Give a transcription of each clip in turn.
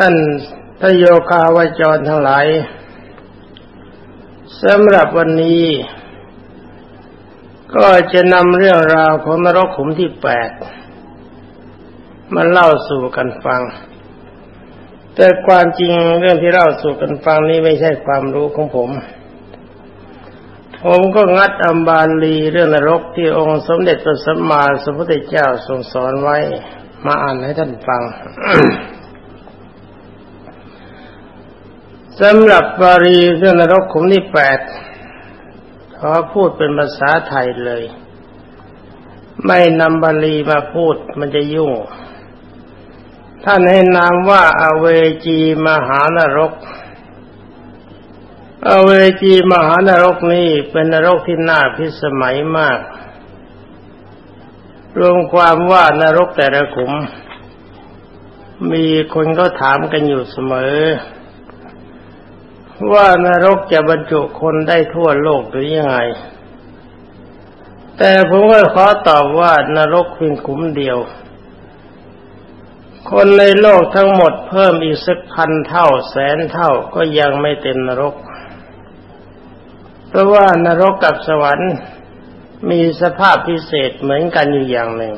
ท่านทโยคาวจรทั้งหลายสำหรับวันนี้ ก็จะนำเรื่องราวของนรกขุมที่แปดมาเล่าสู่กันฟัง แต่ความจริงเรื่องที่เล่าสู่กันฟังนี้ไม่ใช่ความรู้ของผม ผมก็งัดอัมบาลีเรื่องนรกที่องค์สมเด็จพระสัมมาสัมพุทธเจ้าทรงสอนไว้ มาอ่านให้ท่านฟัง สำหรับบาลีเรื่องนรกขุมที่แปดขอพูดเป็นภาษาไทยเลย ไม่นำบาลีมาพูดมันจะยุ่ง ท่านให้นามว่าอเวจีมหานรก อเวจีมหานรกนี้เป็นนรกที่น่าพิสมัยมาก รวมความว่านรกแต่ละขุม มีคนก็ถามกันอยู่เสมอ ว่านรกจะบรรจุคนได้ทั่วโลกหรือยังไง แต่ผมก็ขอตอบว่านรกเพียงขุมเดียว คนในโลกทั้งหมดเพิ่มอีกสักพันเท่าแสนเท่าก็ยังไม่เต็มนรก เพราะว่านรกกับสวรรค์มีสภาพพิเศษเหมือนกันอยู่อย่างหนึ่ง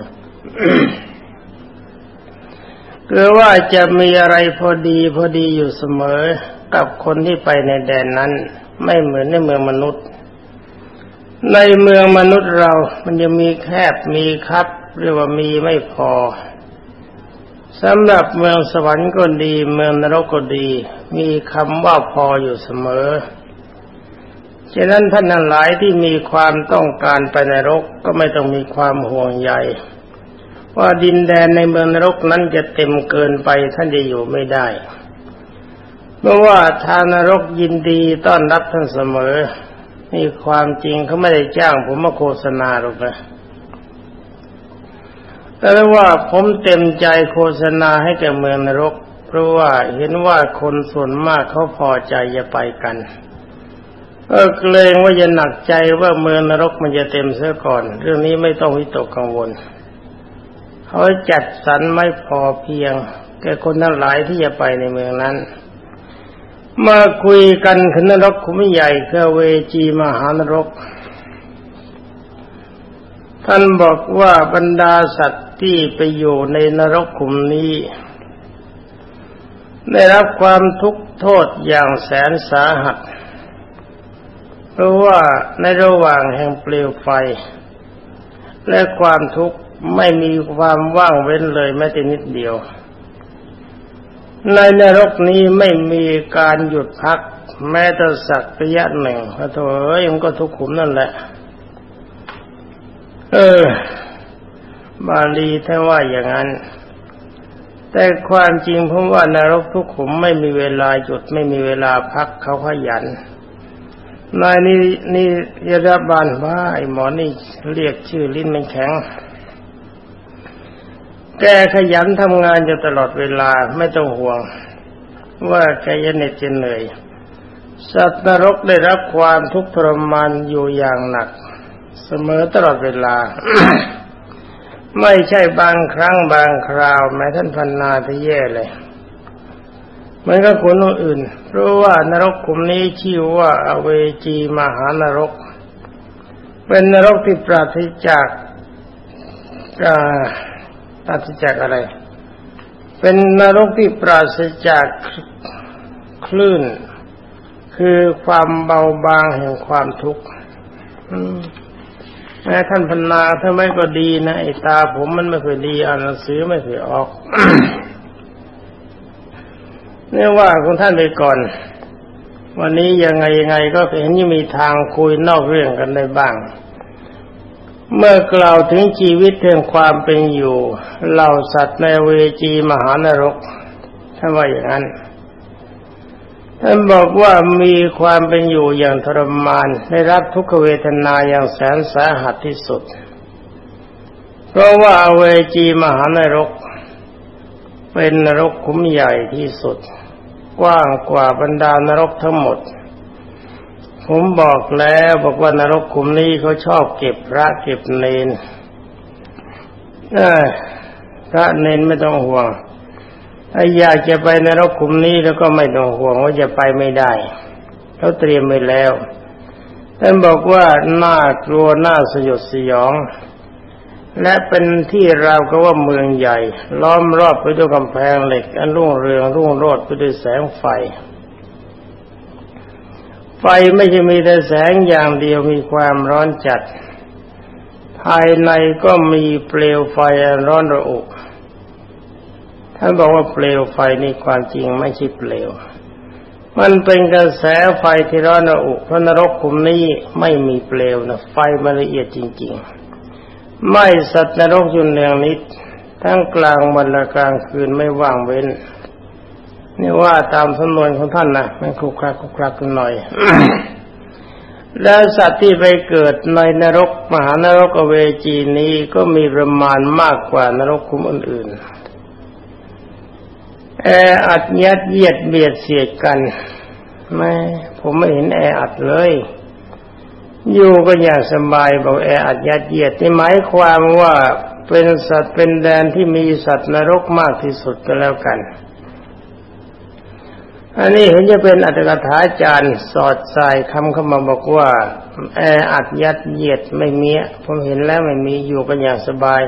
คือว่าจะมีอะไรพอดีพอดีอยู่เสมอ กับคนที่ไปในแดนนั้น ไม่เหมือนในเมืองมนุษย์ ในเมืองมนุษย์เรา มันจะมีแคบมีคับหรือว่ามีไม่พอสำหรับเมืองสวรรค์ก็ดี เมืองนรกก็ดี มีคำว่าพออยู่เสมอฉะนั้นท่านทั้งหลายที่มีความต้องการไปนรกก็ไม่ต้องมีความห่วงใยว่าดินแดนในเมืองนรกนั้นจะเต็มเกินไปท่านจะอยู่ไม่ได้ เพราะว่าทานรกยินดีต้อนรับท่านเสมอ นี่ความจริงเขาไม่ได้จ้างผมมาโฆษณาหรอกนะแต่ว่าผมเต็มใจโฆษณาให้แก่เมืองนรก เพราะว่าเห็นว่าคนส่วนมากเขาพอใจจะไปกันเออเกรงว่าจะหนักใจว่าเมืองนรกมันจะเต็มเสียก่อน เรื่องนี้ไม่ต้องวิตกกังวลเขาจัดสรรไม่พอเพียงแก่คนทั้งหลายที่จะไปในเมืองนั้น มาคุยกันขึ้นนรกขุมใหญ่คือเวจีมหานรก ท่านบอกว่าบรรดาสัตว์ที่ไปอยู่ในนรกขุมนี้ ได้รับความทุกข์โทษอย่างแสนสาหัส เพราะว่าในระหว่างแห่งเปลวไฟ และความทุกข์ไม่มีความว่างเว้นเลยแม้แต่นิดเดียว ในนรกนี้ไม่มีการหยุดพัก แม้แต่สักระยะหนึ่งพระโถเอ้ยมันก็ทุกขุมนั่นแหละ เออ บาลีท่านว่าอย่างนั้น แต่ความจริงผมว่านรกทุกขุมไม่มีเวลาหยุดไม่มีเวลาพักเขาขยันนายนี่นี่ยาบาลว่าไอหมอนี่เรียกชื่อลิ้นมันแข็ง แกขยันทำงานอยู่ตลอดเวลาไม่ต้องห่วง ว่าแกจะเหน็ดจะเหนื่อย สัตว์นรกได้รับความทุกข์ทรมานอยู่อย่างหนัก เสมอตลอดเวลา ไม่ใช่บางครั้งบางคราวแม้ท่านพันนาที่แย่เลยเหมือนกับคนอื่น เพราะว่านรกขุมนี้ชื่อว่าอเวจีมหานรก เป็นนรกที่ปราศจาก ปราศจากอะไร เป็นนรกที่ปราศจากคลื่น คือความเบาบางแห่งความทุกข์แม้ท่านพนาถ้าไม่ก็ดีนะไอ้ตาผมมันไม่เคยดีอ่านหนังสือไม่เคยออกเนี่ยว่าของท่านไปก่อน วันนี้ยังไงยังไงก็เห็นยังมีทางคุยนอกเรื่องกันได้บ้าง เมื่อกล่าวถึงชีวิตเรื่องความเป็นอยู่เหล่าสัตว์ในเวจีมหานรกท่านว่าอย่างนั้นท่านบอกว่ามีความเป็นอยู่อย่างทรมานได้รับทุกขเวทนาอย่างแสนสาหัสที่สุด เพราะว่าเวจีมหานรก เป็นนรกคุ้มใหญ่ที่สุด กว้างกว่าบรรดานรกทั้งหมด ผมบอกแล้วบอกว่านรกขุมนี้เขาชอบเก็บพระเก็บเนนพระเนนไม่ต้องห่วงถ้าอยากจะไปนรกขุมนี้แล้วก็ไม่ต้องห่วงว่าจะไปไม่ได้เขาเตรียมไว้แล้วท่านบอกว่าน่ากลัวน่าสยดสยอง และเป็นที่ราวก็ว่าเมืองใหญ่ ล้อมรอบไปด้วยกำแพงเหล็ก อันรุ่งเรืองรุ่งโรจน์ไปด้วยแสงไฟ ไฟไม่ใช่มีแต่แสงอย่างเดียวมีความร้อนจัด ภายในก็มีเปลวไฟร้อนระอุท่านบอกว่าเปลวไฟนี่ความจริงไม่ใช่เปลว มันเป็นกระแสไฟที่ร้อนระอุพระนรกขุมนี้ไม่มีเปลวนะไฟมันละเอียดจริง ๆ ไม่สัตว์นรกยุ่นเนืองนิด ทั้งกลางวันและกลางคืนไม่ว่างเว้น นี่ว่าตามสำนวนของท่านนะมันคุกคลักคุกคลักกันหน่อย แล้วสัตว์ที่ไปเกิดในนรกมหานรกเวจีนี้ก็มีประมาณมากกว่านรกคุมอื่นๆแออัดยัดเยียดเบียดเสียดกันไม่ผมไม่เห็นแออัดเลยอยู่ก็อย่างสบายบอกแออัดยัดเยียดนี่หมายความว่าเป็นสัตว์เป็นแดนที่มีสัตว์นรกมากที่สุดก็แล้วกัน อันนี้เห็นจะเป็นอัตถกถาจารย์สอดใสายคำเข้ามาบอกว่าแออัดยัดเยียดไม่มีผมเห็นแล้วไม่มีอยู่กันอย่างสบาย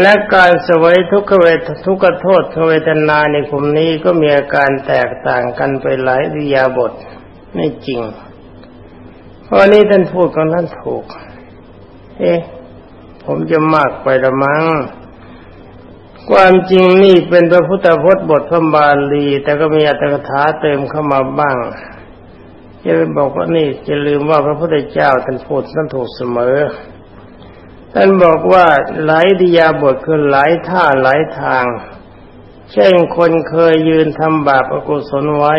และการสวยทุกขเวททุกขโทษเวทนาในกลุ่มนี้ก็มีอาการแตกต่างกันไปหลายวิยาบทไม่จริงเพราะนี้ท่านพูดของท่านถูก เอ๊ะผมจะมากไปละมั้ง ความจริงนี่เป็นพระพุทธพจน์บทพระบาลี แต่ก็มีอัตถกถาเติมเข้ามาบ้างจะไปบอกว่านี่จะลืมว่าพระพุทธเจ้าท่านพูดท่านถูกเสมอท่านบอกว่าหลายดิยาบทคือหลายท่าหลายทาง เช่นคนเคยยืนทำบาปอกุศลไว้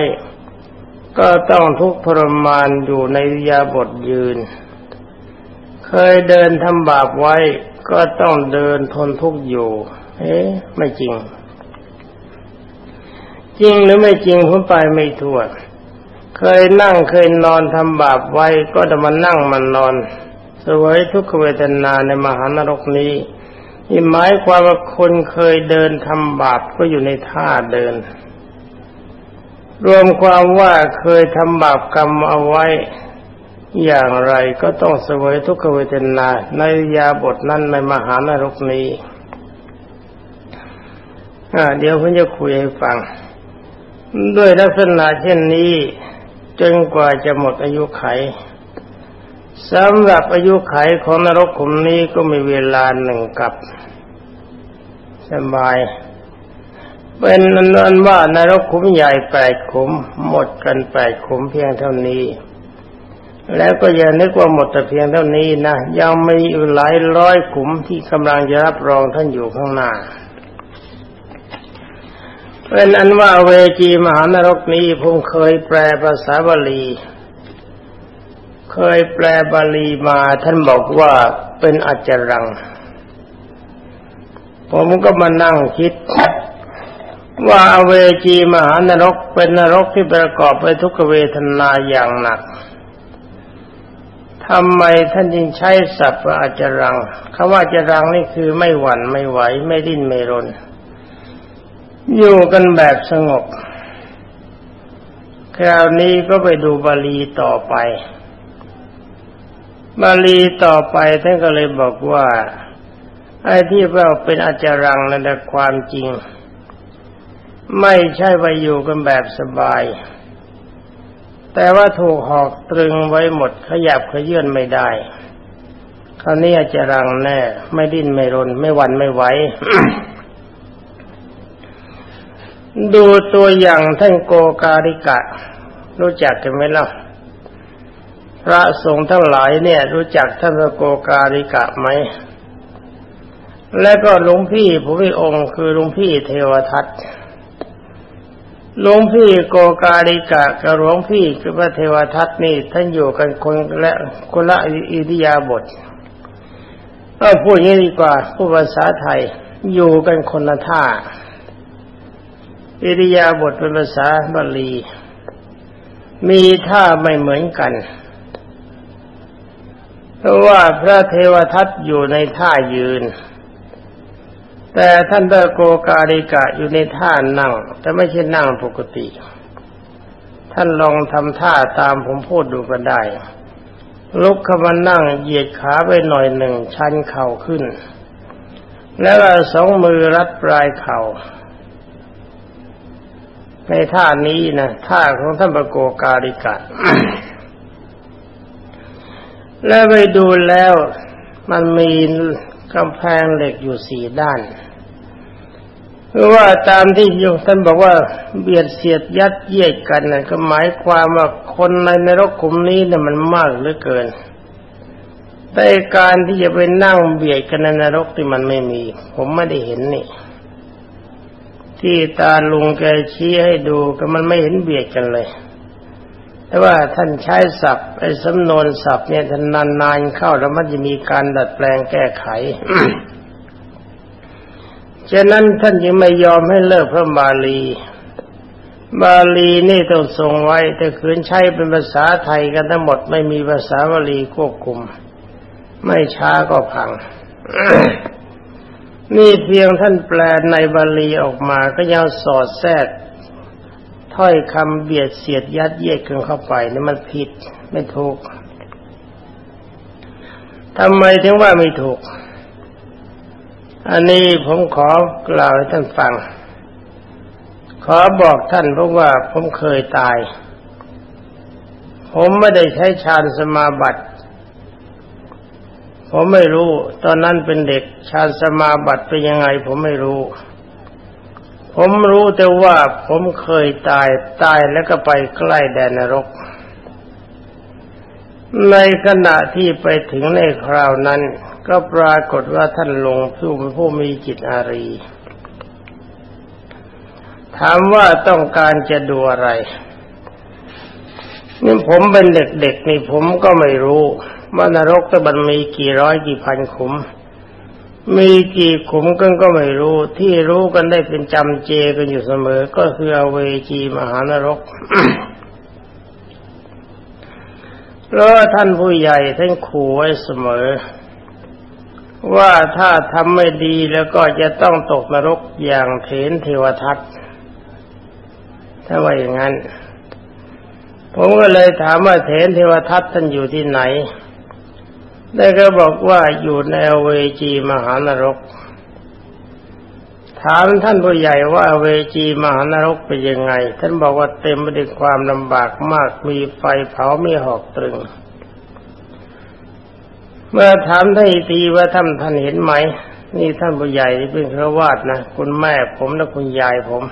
ก็ต้องทุกข์ทรมานอยู่ในดิยาบทยืน เคยเดินทำบาปไว้ ก็ต้องเดินทนทุกข์อยู่ เอ๊ะไม่จริง จริงหรือไม่จริงผมไปไม่ทั่วเคยนั่งเคยนอนทำบาปไว้ก็จะมานั่งมันนอนสวยทุกขเวทนาในมหานรกนี้นี่หมายความว่าคนเคยเดินทำบาปก็อยู่ในท่าเดิน รวมความว่าเคยทำบาปกรรมเอาไว้อย่างไรก็ต้องเสวยทุกขเวทนาในยาบทนั้นในมหานรกนี้ เดี๋ยวผมจะคุยให้ฟัง ด้วยลักษณะเช่นนี้จนกว่าจะหมดอายุไขสำหรับอายุไขของนรกขุมนี้ก็มีเวลาหนึ่งกับ สบาย เป็นนั้นว่านรกขุมใหญ่แปดขุม หมดกันแปดขุมเพียงเท่านี้ แล้วก็อย่านึกว่าหมดแต่เพียงเท่านี้นะ ยังมีอีกหลายร้อยขุมที่กำลังจะรับรองท่านอยู่ข้างหน้า เป็นอันว่าเวจีมหานรกนี้ผมเคยแปลภาษาบาลี เคยแปลบาลีมาท่านบอกว่าเป็นอัจจรัง ผมก็มานั่งคิด ว่าเวจีมหานรกเป็นนรกที่ประกอบไปทุกเวทนาอย่างหนักทำไมท่านจึงใช้ศัพท์ว่าอัจรังคำว่าอัจรังนี่คือไม่หวั่นไม่ไหวไม่ดิ้นไม่รน อยู่กันแบบสงบ คราวนี้ก็ไปดูบาลีต่อไป บาลีต่อไปท่านก็เลยบอกว่า ไอ้ที่เราเป็นอาจารังนั่นแหละความจริง ไม่ใช่ว่าอยู่กันแบบสบาย แต่ว่าถูกหอกตรึงไว้หมดขยับขยื่นไม่ได้ คราวนี้อาจารังแน่ ไม่ดิ้นไม่รนไม่วันไม่ไหว ดูตัวอย่างท่านโกการิกะ รู้จักกันไหมล่ะพระสงฆ์ทั้งหลายเนี่ย รู้จักท่านโกการิกะไหมและก็หลวงพี่ผู้มีองค์คือหลวงพี่เทวทัตหลวงพี่โกการิกะกับหลวงพี่คือพระเทวทัตนี่ท่านอยู่กันคนและคนละอิริยาบถเอาพูดงี้ดีกว่าพูดภาษาไทยอยู่กันคนละท่า อิริยาบถเป็นภาษาบาลี มีท่าไม่เหมือนกัน เพราะว่าพระเทวทัตอยู่ในท่ายืน แต่ท่านเดโกกาลิกะอยู่ในท่านั่ง แต่ไม่ใช่นั่งปกติ ท่านลองทำท่าตามผมพูดดูก็ได้ ลุกขึ้นมานั่งเหยียดขาไปหน่อยหนึ่งชันเข่าขึ้น แล้วสองมือรัดปลายเข่า ในท่านี้นะท่าของท่านปโกกาลิกะแล้วไปดูแล้วมันมีกำแพงเหล็กอยู่สี่ด้านคือว่าตามที่โยท่านบอกว่าเบียดเสียดยัดเยียดกันนะก็หมายความว่าคนในนรกขุมนี้นี่ยมันมากเหลือเกิน แต่การที่จะไปนั่งเบียดกันในนรกที่มันไม่มี ผมไม่ได้เห็นนี่ ที่ตาลุงแกชี้ให้ดูก็มันไม่เห็นเบียดกันเลย แต่ว่าท่านใช้ศัพท์ไอ้สำนวนศัพท์เนี่ยท่านนานๆเข้าแล้วมันจะมีการดัดแปลงแก้ไขฉะนั้นท่านยังไม่ยอมให้เลิกพระบาลี บาลีนี่ต้องทรงไว้ แต่คืนใช้เป็นภาษาไทยกันทั้งหมดไม่มีภาษาบาลีควบคุม ไม่ช้าก็พัง นี่เพียงท่านแปลในบาลีออกมาก็ยังสอดแทรกถ้อยคำเบียดเสียดยัดเยียดกันเข้าไปนี่มันผิดไม่ถูกทำไมถึงว่าไม่ถูก อันนี้ผมขอกล่าวให้ท่านฟัง ขอบอกท่านเพราะว่าผมเคยตาย ผมไม่ได้ใช้ฌานสมาบัติ ผมไม่รู้ ตอนนั้นเป็นเด็กฌานสมาบัติเป็นยังไง ผมไม่รู้ ผมรู้แต่ว่าผมเคยตายตายแล้วก็ไปใกล้แดนนรก ในขณะที่ไปถึงในคราวนั้น ก็ปรากฏว่าท่านลงผู้ผู้มีจิตอารี ถามว่าต้องการจะดูอะไรนี่ผมเป็นเด็กๆนี่ผมก็ไม่รู้ ว่านรกตะบันมีกี่ร้อยกี่พันขุม มีกี่ขุมกันก็ไม่รู้ ที่รู้กันได้เป็นจำเจกันอยู่เสมอ ก็คืออเวจีมหานรกเพราะท่านผู้ใหญ่ท่านขู่ไว้เสมอ ว่าถ้าทำไม่ดีแล้วก็จะต้องตกนรกอย่างเถนเทวทัตถ้าว่าอย่างนั้น ผมก็เลยถามว่าเถนเทวทัตท่านอยู่ที่ไหน ได้ก็บอกว่าอยู่ในเวจีมหานรก ถามท่านผู้ใหญ่ว่าเวจีมหานรกเป็นยังไง ท่านบอกว่าเต็มไปด้วยความลำบากมากมีไฟเผาไมีหอกตรึง เมื่อถามท่านอีทีว่าท่านท่านเห็นไหม นี่ท่านผู้ใหญ่ที่เป็นพระวาดนะคุณแม่ผมและคุณยายผม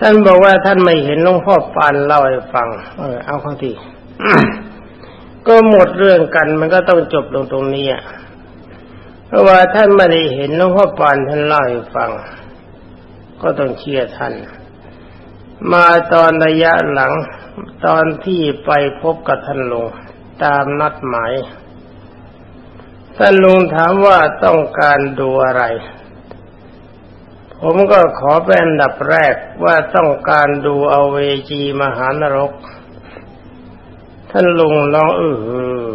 ท่านบอกว่าท่านไม่เห็นหลวงพ่อปานเล่าให้ฟัง เออเอาข้างที่ ก็หมดเรื่องกันมันก็ต้องจบลงตรงนี้เพราะว่าท่านไม่ได้เห็นหลวงพ่อปานท่านเล่าให้ฟัง ก็ต้องเชื่อท่าน มาตอนระยะหลังตอนที่ไปพบกับท่านลงตามนัดหมายท่านลุงถามว่าต้องการดูอะไร ผมก็ขอเป็นอันดับแรกว่าต้องการดูเอาเวจีมหานรก ท่านลุงร้องเออ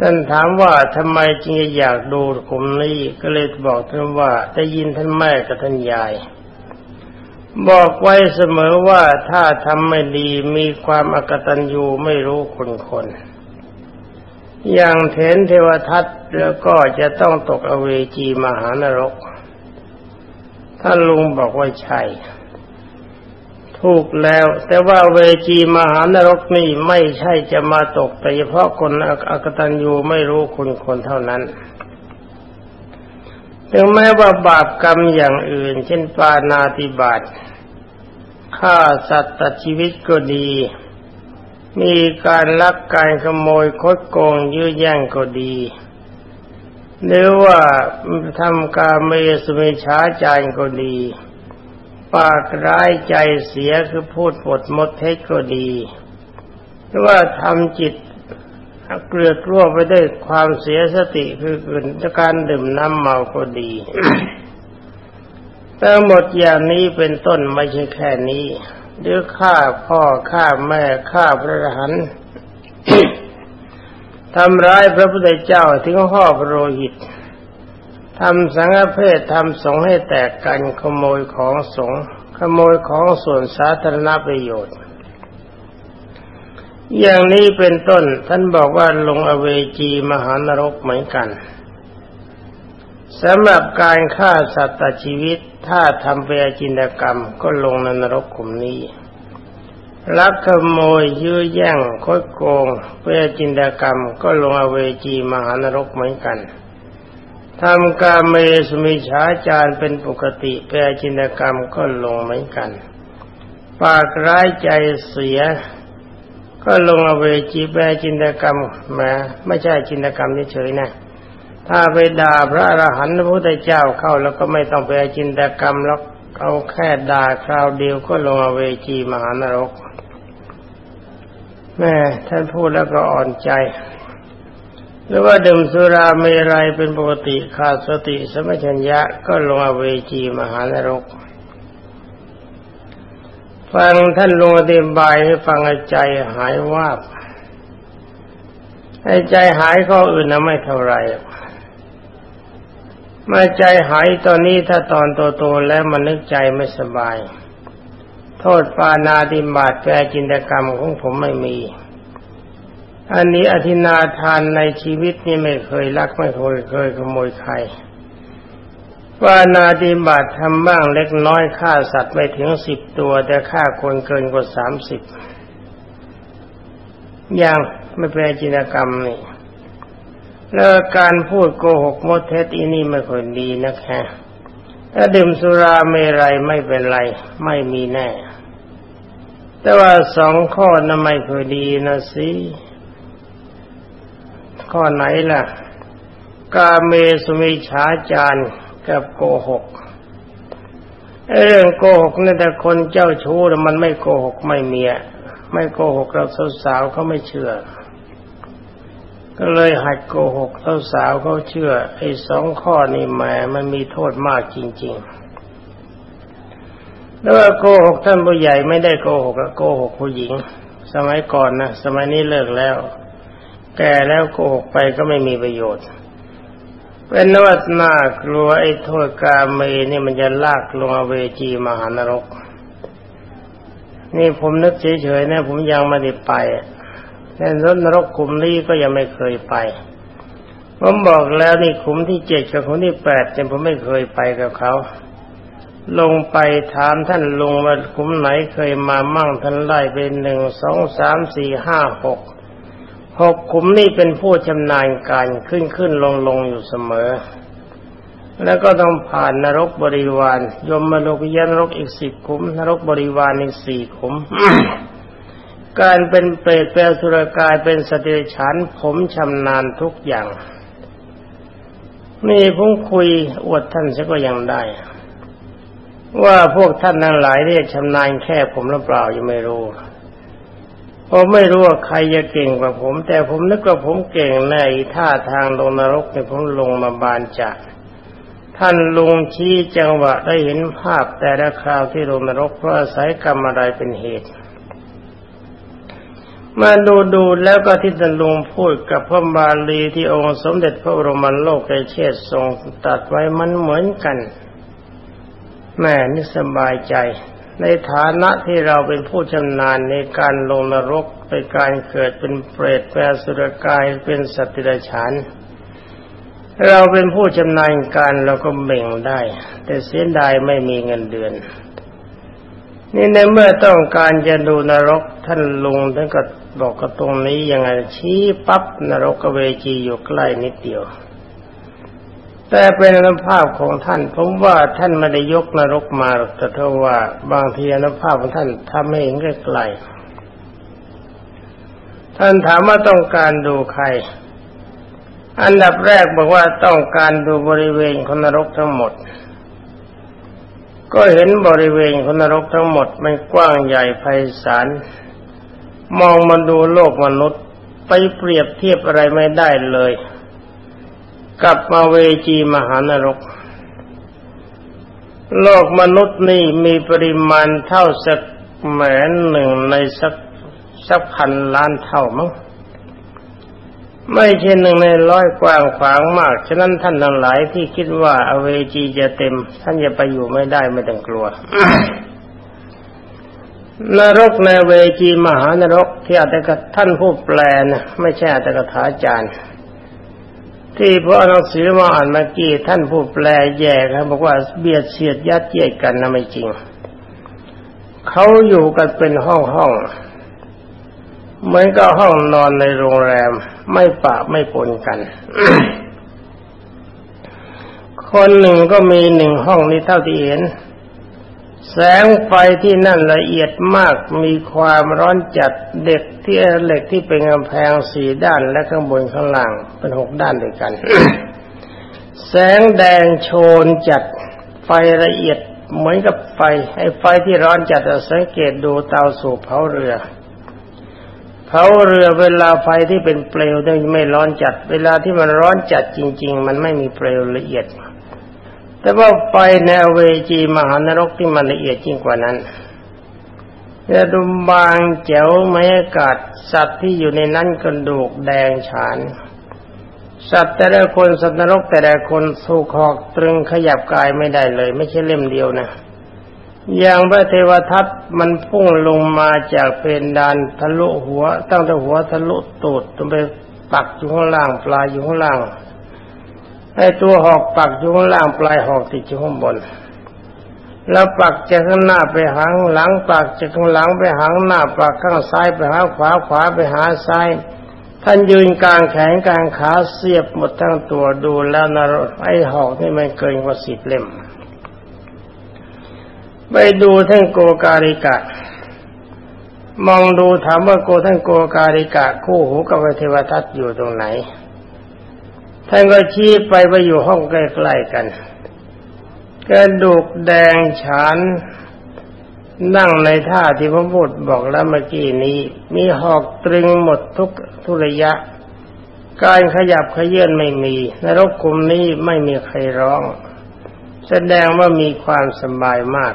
นั่นถามว่าทำไมจึงอยากดูกลุ่มนี้ก็เลยบอกท่านว่าได้ยินท่านแม่กับท่านยาย บอกไว้เสมอว่าถ้าทำไม่ดีมีความอกตัญญูไม่รู้คนคนอย่างเถนเทวทัตแล้วก็จะต้องตกอเวจีมหานรก ท่านลุงบอกว่าใช่ ถูกแล้ว แต่ว่าเวจีมหานรกนี่ไม่ใช่จะมาตก แต่เฉพาะคนอกตัญญูไม่รู้คุณคนเท่านั้นถึงแม้ว่าบาปกรรมอย่างอื่น เช่นปานาติบาตฆ่าสัตว์ตัดชีวิตก็ดี มีการลักการขโมยคดโกงยื้อแย่งก็ดี หรือว่าทำการเมสเมช้าจารก็ดี ปากร้ายใจเสียคือพูดปดมดเท็จก็ดีหรือว่าทำจิตเกลือกลัวไปด้วยความเสียสติคือเกิดจาการดื่มน้ำเมาก็ดีทั้งหมดอย่างนี้เป็นต้นไม่ใช่แค่นี้ หรือฆ่าพ่อฆ่าแม่ฆ่าพระรหันทำร้ายพระพุทธเจ้าถึงห่อพระโลหิต ทำสังฆเพศทำสงฆ์ให้แตกกันขโมยของสงฆ์ขโมยของส่วนสาธารณประโยชน์ อย่างนี้เป็นต้นท่านบอกว่าลงอเวจีมหานรกเหมือนกันสำหรับการฆ่าสัตว์ชีวิตถ้าทำเปจินกรรมก็ลงในนรกขุมนี้ ลักขโมยยื้อแย่งคดโกงเพื่อจินตกรรมก็ลงอเวจีมหานรกเหมือนกัน ทำการเมสมิฉาจารเป็นปกติแปรจินตกรรมก็ลงเหมือนกัน ปากร้ายใจเสีย ก็ลงอเวจีแปรจินตกรรมแม้ไม่ใช่จินตกรรมเฉยๆนะถ้าไปด่าพระอรหันต์พระพุทธเจ้าเข้าแล้วก็ไม่ต้องไปจินตกรรมแล้วเอาแค่ด่าคราวเดียวก็ลงอเวจีมหานรกแม่ท่านพูดแล้วก็อ่อนใจ หรือว่าดื่มสุราเมรัยเป็นปกติขาดสติสมัชัญญะก็ลงอเวจีมหานรก ฟังท่านลงอธิบายให้ฟังใจหายวาบให้ใจหายข้ออื่นนะไม่เท่าไรมาใจหายตอนนี้ถ้าตอนโตๆแล้วมันนึกใจไม่สบาย โทษปานาติบาตแปรจินตกรรมของผมไม่มี อันนี้อธินาทานในชีวิตนี่ไม่เคยลักไม่เคยเคยขโมยใครปานาติบาตทำบ้างเล็กน้อยฆ่าสัตว์ไม่ถึงสิบตัว แต่ฆ่าคนเกินกว่าสามสิบอย่างไม่แปรจินกรรมนี่แล้วการพูดโกหกมดเท็จอีนี่ไม่ค่อยดีนะแค่ถ้าดื่มสุราเมรัยไม่เป็นไร ไม่มีแน่ แต่ว่าสองข้อนั้นไม่ค่อยดีนะสิ ข้อไหนล่ะ กาเมสุมิฉาจารกับโกหกเรื่องโกหกนี่แต่คนเจ้าชู้มันไม่โกหกไม่เมีย ไม่โกหกเราสาวเขาไม่เชื่อ ก็เลยหัดโกหกสาวเขาเชื่อไอ้สองข้อนี่แหมมันมีโทษมากจริงๆแล้วโกหกท่านผู้ใหญ่ไม่ได้โกหกโกหกผู้หญิง สมัยก่อนนะสมัยนี้เลิกแล้ว แก่แล้วโกหกไปก็ไม่มีประโยชน์ เป็นนวัตนากลัวไอ้โทษกาเมนี่มันจะลากลงเวจีมหานรก นี่ผมนึกเฉยๆนะผมยังไม่ได้ไปในรถนรกขุมนี้ก็ยังไม่เคยไปผมบอกแล้วนี่ขุมที่เจ็ดกับขุมที่แปดแต่ผมไม่เคยไปกับเขา ลงไปถามท่านลุงว่าคุ้มไหนเคยมามั่งท่านไล่เป็นหนึ่งสองสามสี่ห้าหก หกขุมนี่เป็นผู้ชำนาญการขึ้นขึ้นลงลงอยู่เสมอ แล้วก็ต้องผ่านนรกบริวาร ยมมโนพิยนรกอีกสิบขุม นรกบริวารอีกสี่ขุม การเป็นเปรตแปลสุรกายเป็นสติฉันผมชำนาญทุกอย่าง นี่ผมคุยอวดท่านซะก็ยังได้ ว่าพวกท่านทั้งหลายเรียชำนาญแค่ผมหรือเปล่ายังไม่รู้ ผมไม่รู้ว่าใครจะเก่งกว่าผม แต่ผมนึกว่าผมเก่งในท่าทางลงนรกเนี่ยผมลงมาบานจักท่านลุงชี้จังหวะได้เห็นภาพแต่ละคราวที่ลงนรกเพราะอาศัยกรรมอะไรเป็นเหตุมาดูดูแล้วก็ที่ท่านลุงพูดกับพระบาลีที่องค์สมเด็จพระบรมโลกไอเชษทรงตัดไว้มันเหมือนกันแม่นี่สบายใจ ในฐานะที่เราเป็นผู้ชำนาญในการลงนรกในการเกิดเป็นเปรตแปลสุรกายเป็นสัตว์ดิบฉานเราเป็นผู้ชำนาญการเราก็เบ่งได้ แต่เสียดายไม่มีเงินเดือน นี่ในเมื่อต้องการจะดูนรกท่านลุงท่านก็บอกกับตรงนี้ยังไงชี้ปั๊บนรกกเวจีอยู่ใกล้นิดเดียว แต่เป็นอนุภาพของท่านผมว่าท่านไม่ได้ยกนรกมาแต่เท่าว่าบางทีอนุภาพของท่านทำให้เห็นไกลๆท่านถามว่าต้องการดูใคร อันดับแรกบอกว่าต้องการดูบริเวณคนนรกทั้งหมด ก็เห็นบริเวณคนนรกทั้งหมดมันกว้างใหญ่ไพศาลมองมาดูโลกมนุษย์ไปเปรียบเทียบอะไรไม่ได้เลย กับมาเวจีมหานรก โลกมนุษย์นี่มีปริมาณเท่าสักแหมนหนึ่งในสักสักพันล้านเท่ามั้งไม่ใช่หนึ่งในร้อยกว้างขวางมาก ฉะนั้นท่านทั้งหลายที่คิดว่าอเวจีจะเต็ม ท่านจะไปอยู่ไม่ได้ไม่ต้องกลัวนรกในเวจีมหานรกที่อาจจะท่านผู้แปลนะไม่ใช่อาจจะถาจารย์ ที่พระหนังสือมาอ่านเมื่อกี้ท่านผู้แปลแย่ครับบอกว่าเบียดเสียดยัดเยียดกันนะไม่จริง เขาอยู่กันเป็นห้องห้องเหมือนกับห้องนอนในโรงแรม ไม่ปะไม่ปนกัน คนหนึ่งก็มีหนึ่งห้องนี้เท่าที่เห็น แสงไฟที่นั่นละเอียดมากมีความร้อนจัดเด็กที่เหล็กที่เป็นกำแพงสี่ด้านและข้างบนข้างล่างเป็นหกด้านด้วยกัน แสงแดงโชนจัดไฟละเอียดเหมือนกับไฟไอ้ไฟที่ร้อนจัดสังเกตดูเตาสูบเผาเรือ เผาเรือเวลาไฟที่เป็นเปลวไม่ร้อนจัด เวลาที่มันร้อนจัดจริง ๆ มันไม่มีเปลวละเอียด แต่ว่าไฟในเวจีมหานรกที่มันละเอียดยิ่งกว่านั้นจะดูบางแจ๋วไม่อากาศสัตว์ที่อยู่ในนั้นกระดูกแดงฉาน สัตว์แต่ละคนสัตว์นรกแต่ละคนสูขอกตรึงขยับกายไม่ได้เลย ไม่ใช่เล่มเดียวนะ อย่างพระเทวทัตมันพุ่งลงมาจากเป็นดานทะลุหัว ตั้งแต่หัวทะลุตูดจนไปปักอยู่ข้างล่างปลายอยู่ข้างล่าง ไอ้ตัวหอกปักอยู่ข้างล่างปลายหอกติดอยู่ข้างบน แล้วปักจากข้างหน้าไปหางหลังปักจากข้างหลังไปหางหน้าปักข้างซ้ายไปหาขวาขวาไปหาซ้าย ท่านยืนกลางแขนกลางขาเสียบหมดทั้งตัวดูแล้วนะไอ้หอกนี่มันเกินกว่าสิบเล่มไปดูท่านโกการิกะ มองดูถามว่าโกท่านโกการิกะ คู่หูกับเทวทัตอยู่ตรงไหน ท่านก็ชี้ไปไปอยู่ห้องใกล้ๆกันกระดูกแดงฉานนั่งในท่าที่พระพุทธบอกแล้วเมื่อกี้นี้ มีหอกตรึงหมดทุกทุระยะ การขยับขยื่นไม่มีนรกคุมนี้ไม่มีใครร้อง แสดงว่ามีความสบายมาก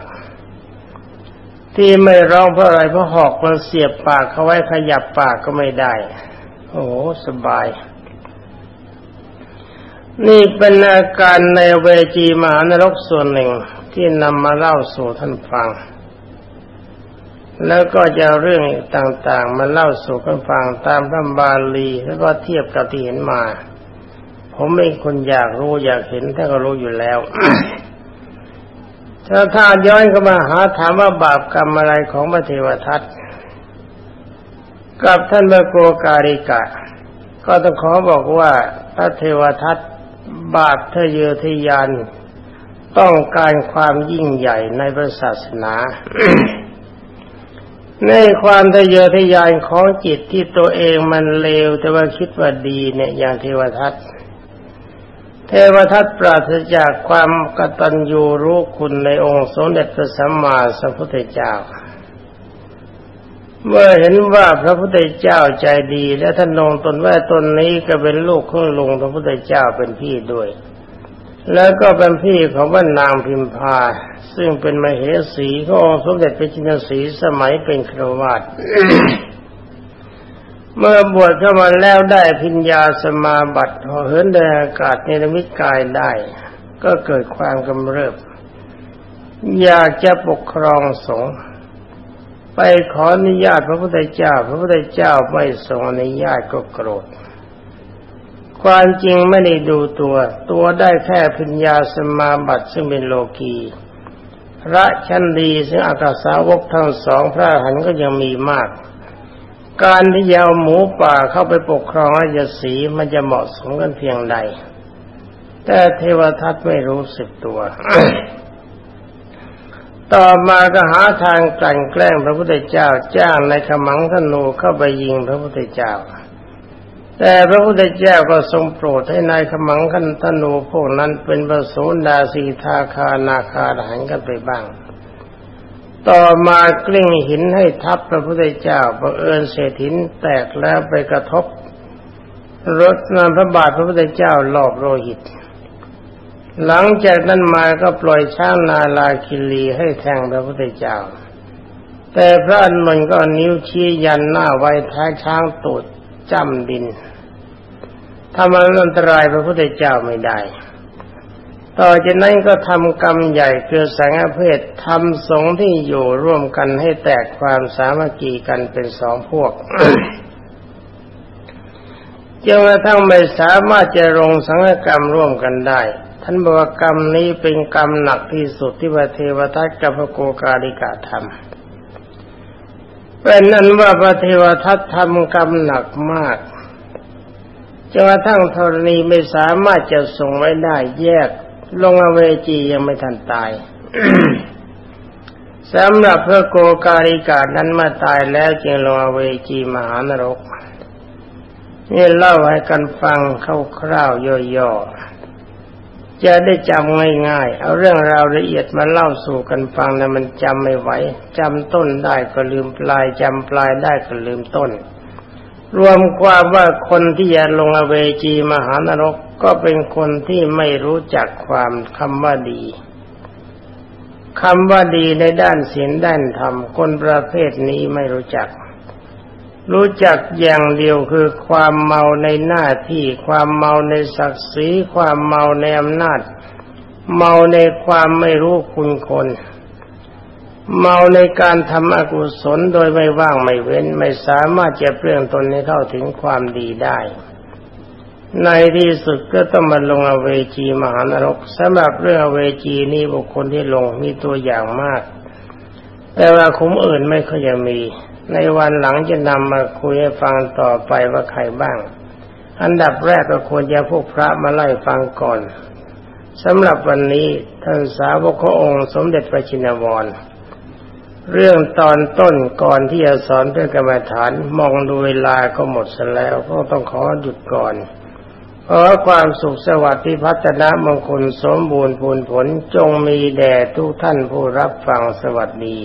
ที่ไม่ร้องเพราะอะไรเพราะหอกมันเสียบปากเขาไว้ขยับปากก็ไม่ได้ โอ้สบาย นี่เป็นอาการในเวจีมหานรกส่วนหนึ่งที่นำมาเล่าสู่ท่านฟัง แล้วก็จะเรื่องต่างๆ มาเล่าสู่กันฟังตามพระบาลีแล้วก็เทียบกับที่เห็นมา ผมเป็นคนอยากรู้อยากเห็นท่านก็รู้อยู่แล้ว ถ้าถ้าย้อนเข้ามาหาถามว่าบาปกรรมอะไรของพระเทวทัตกับท่านพระโกการิกะ ก็ต้องขอบอกว่าพระเทวทัต บาปทะเยอทะยาน ต้องการความยิ่งใหญ่ในพระศาสนา ในความทะเยอทะยานของจิตที่ตัวเองมันเลว แต่ว่าคิดว่าดีเนี่ยอย่างเทวทัตเทวทัตปราศจากความกตัญญูรู้คุณในองค์สมเด็จพระสัมมาสัมพุทธเจ้า เมื่อเห็นว่าพระพุทธเจ้าใจดี และท่านลงตนว่าตนนี้ก็เป็นลูกของลุงพระพุทธเจ้าเป็นพี่ด้วย แล้วก็เป็นพี่ของว่านางพิมพา ซึ่งเป็นมเหสีขององค์สมเด็จพระจินสีสมัยเป็นครวาตเมื่อบวชเข้ามาแล้วได้พิญญาสมาบัติเหินเดินอากาศในมิตกายได้ ก็เกิดความกำเริบ อยากจะปกครองสงฆ์ ไปขออนุญาตพระพุทธเจ้า พระพุทธเจ้าไม่ทรงอนุญาตก็โกรธ ความจริงไม่ได้ดูตัว ตัวได้แค่พิญญาสมาบัติซึ่งเป็นโลกีพระชั้นดีซึ่งอากาสาวกทั้งสองพระหันก็ยังมีมาก การที่ยาวหมูป่าเข้าไปปกครองราชสีมันจะเหมาะสมกันเพียงใด แต่เทวทัตไม่รู้สึกตัว ต่อมาก็หาทางกลั่นแกล้งพระพุทธเจ้าจ้างในขมังธนูเข้าไปยิงพระพุทธเจ้า แต่พระพุทธเจ้าก็ทรงโปรดให้นายขมังคันธนูพวกนั้นเป็นประสูดาสีทาคานาคาหันกันไปบ้าง ต่อมากลิ้งหินให้ทับพระพุทธเจ้าบังเอิญเศษหินแตกแล้วไปกระทบรถนำพระบาทพระพุทธเจ้าหลอกโลหิต หลังจากนั้นมาก็ปล่อยช้างนาลาคิลีให้แทงพระพุทธเจ้า แต่พระอนุนก็นิ้วชี้ยันหน้าไว้ท้ายช้างตูดจ้ำดินทำอันตรายพระพุทธเจ้าไม่ได้ ต่อจากนั้นก็ทำกรรมใหญ่คือแสงอเพศทำสงที่อยู่ร่วมกันให้แตกความสามัคคีกันเป็นสองพวกจนกระทั่งไม่สามารถจะลงสังฆกรรมร่วมกันได้ ท่านบอกกรรมนี้เป็นกรรมหนักที่สุดที่พระเทวทัตกับพระโกกาลิกาทำเป็นนั้นว่าพระเทวทัตทำกรรมหนักมากจนกระทั่งธรณีไม่สามารถจะส่งไว้ได้แยก ลงอเวจียังไม่ทันตายสำหรับพระโกกาลิกานั้นมาตายแล้วจึงลงอเวจีมหานรกนี่เล่าให้กันฟังคร่าวๆย่อๆ จะได้จำง่ายๆ เอาเรื่องราวละเอียดมาเล่าสู่กันฟังนะมันจำไม่ไหวจำต้นได้ก็ลืมปลายจำปลายได้ก็ลืมต้น รวมความว่าคนที่จะลงอเวจีมหานรกก็เป็นคนที่ไม่รู้จักความคำว่าดีคำว่าดีในด้านศีลด้านธรรมคนประเภทนี้ไม่รู้จัก รู้จักอย่างเดียวคือความเมาในหน้าที่ ความเมาในศักดิ์ศรีความเมาในอำนาจ เมาในความไม่รู้คุณคน เมาในการทำอกุศลโดยไม่ว่างไม่เว้น ไม่สามารถจะเปลี่ยนตนให้เข้าถึงความดีได้ ในที่สุดก็ต้องมาลงอเวจีมหานรกสำหรับเรื่องอเวจีนี้บุคคลที่ลงมีตัวอย่างมาก แต่ว่าคุ้มอื่นไม่ค่อยจะมี ในวันหลังจะนำมาคุยให้ฟังต่อไปว่าใครบ้าง อันดับแรกก็ควรจะพวกพระมาไล่ฟังก่อนสำหรับวันนี้ท่านสาวกองค์ สมเด็จพระชินวร เรื่องตอนต้นก่อนที่จะสอนเรื่องกรรมฐานมองดูเวลาก็หมดซะแล้วก็ต้องขอหยุดก่อน ขอความสุขสวัสดิ์ที่พัฒนามงคลสมบูรณ์ผลผลจงมีแด่ทุกท่านผู้รับฟังสวัสดี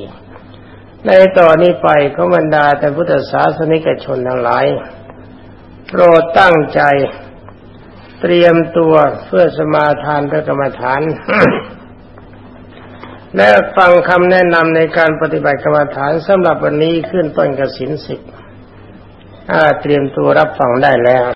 ในต่อนนี้ไปก็บรรดาแต่พุทธศาสนิกชนทั้งหลายโปรดตั้งใจ เตรียมตัวเพื่อสมาทานพระกรรมฐาน และฟังคำแนะนำในการปฏิบัติกรรมฐานสำหรับวันนี้ขึ้นต้นกสินสิบเตรียมตัวรับฟังได้แล้ว